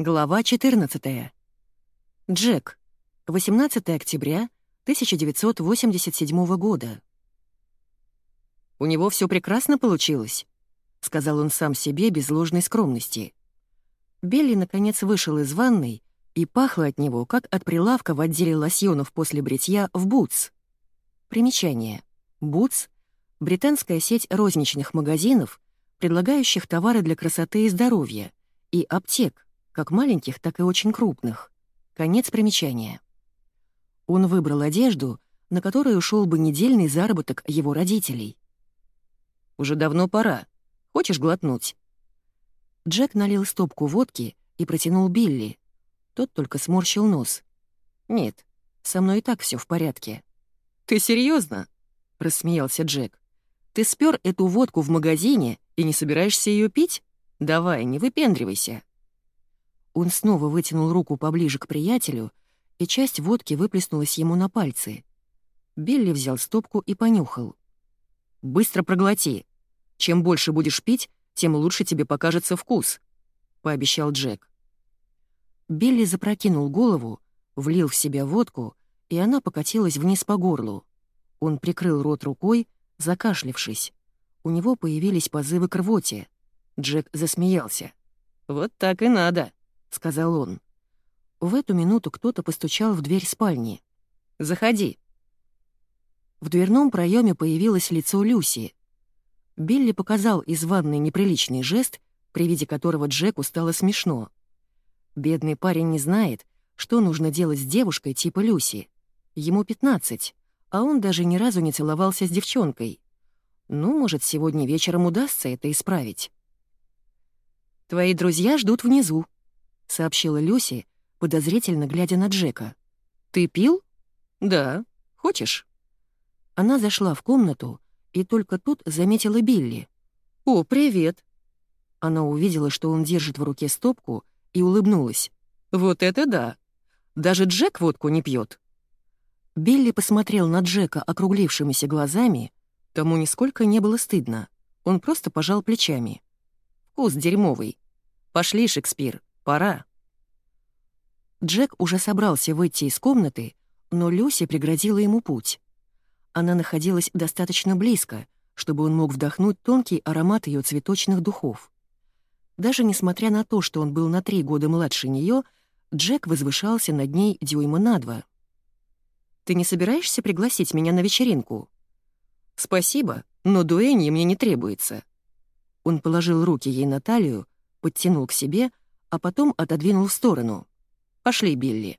Глава 14. Джек. 18 октября 1987 года. «У него все прекрасно получилось», — сказал он сам себе без ложной скромности. Белли, наконец, вышел из ванной, и пахло от него, как от прилавка в отделе лосьонов после бритья в «Бутс». Примечание. «Бутс» — британская сеть розничных магазинов, предлагающих товары для красоты и здоровья, и аптек, как маленьких, так и очень крупных. Конец примечания. Он выбрал одежду, на которой ушел бы недельный заработок его родителей. «Уже давно пора. Хочешь глотнуть?» Джек налил стопку водки и протянул Билли. Тот только сморщил нос. «Нет, со мной и так все в порядке». «Ты серьезно? рассмеялся Джек. «Ты спер эту водку в магазине и не собираешься ее пить? Давай, не выпендривайся». Он снова вытянул руку поближе к приятелю, и часть водки выплеснулась ему на пальцы. Билли взял стопку и понюхал. «Быстро проглоти. Чем больше будешь пить, тем лучше тебе покажется вкус», — пообещал Джек. Билли запрокинул голову, влил в себя водку, и она покатилась вниз по горлу. Он прикрыл рот рукой, закашлившись. У него появились позывы к рвоте. Джек засмеялся. «Вот так и надо», — сказал он. В эту минуту кто-то постучал в дверь спальни. «Заходи». В дверном проеме появилось лицо Люси. Билли показал из ванной неприличный жест, при виде которого Джеку стало смешно. Бедный парень не знает, что нужно делать с девушкой типа Люси. Ему 15, а он даже ни разу не целовался с девчонкой. Ну, может, сегодня вечером удастся это исправить. «Твои друзья ждут внизу», — сообщила Люси, подозрительно глядя на Джека. «Ты пил?» «Да. Хочешь?» Она зашла в комнату и только тут заметила Билли. «О, привет!» Она увидела, что он держит в руке стопку, и улыбнулась. «Вот это да! Даже Джек водку не пьет. Билли посмотрел на Джека округлившимися глазами, тому нисколько не было стыдно. Он просто пожал плечами. «Вкус дерьмовый. Пошли, Шекспир, Пора». Джек уже собрался выйти из комнаты, но Люси преградила ему путь. Она находилась достаточно близко, чтобы он мог вдохнуть тонкий аромат ее цветочных духов. Даже несмотря на то, что он был на три года младше нее, Джек возвышался над ней дюйма на два. «Ты не собираешься пригласить меня на вечеринку?» «Спасибо, но дуэнье мне не требуется». Он положил руки ей на талию, подтянул к себе, а потом отодвинул в сторону. «Пошли, Билли».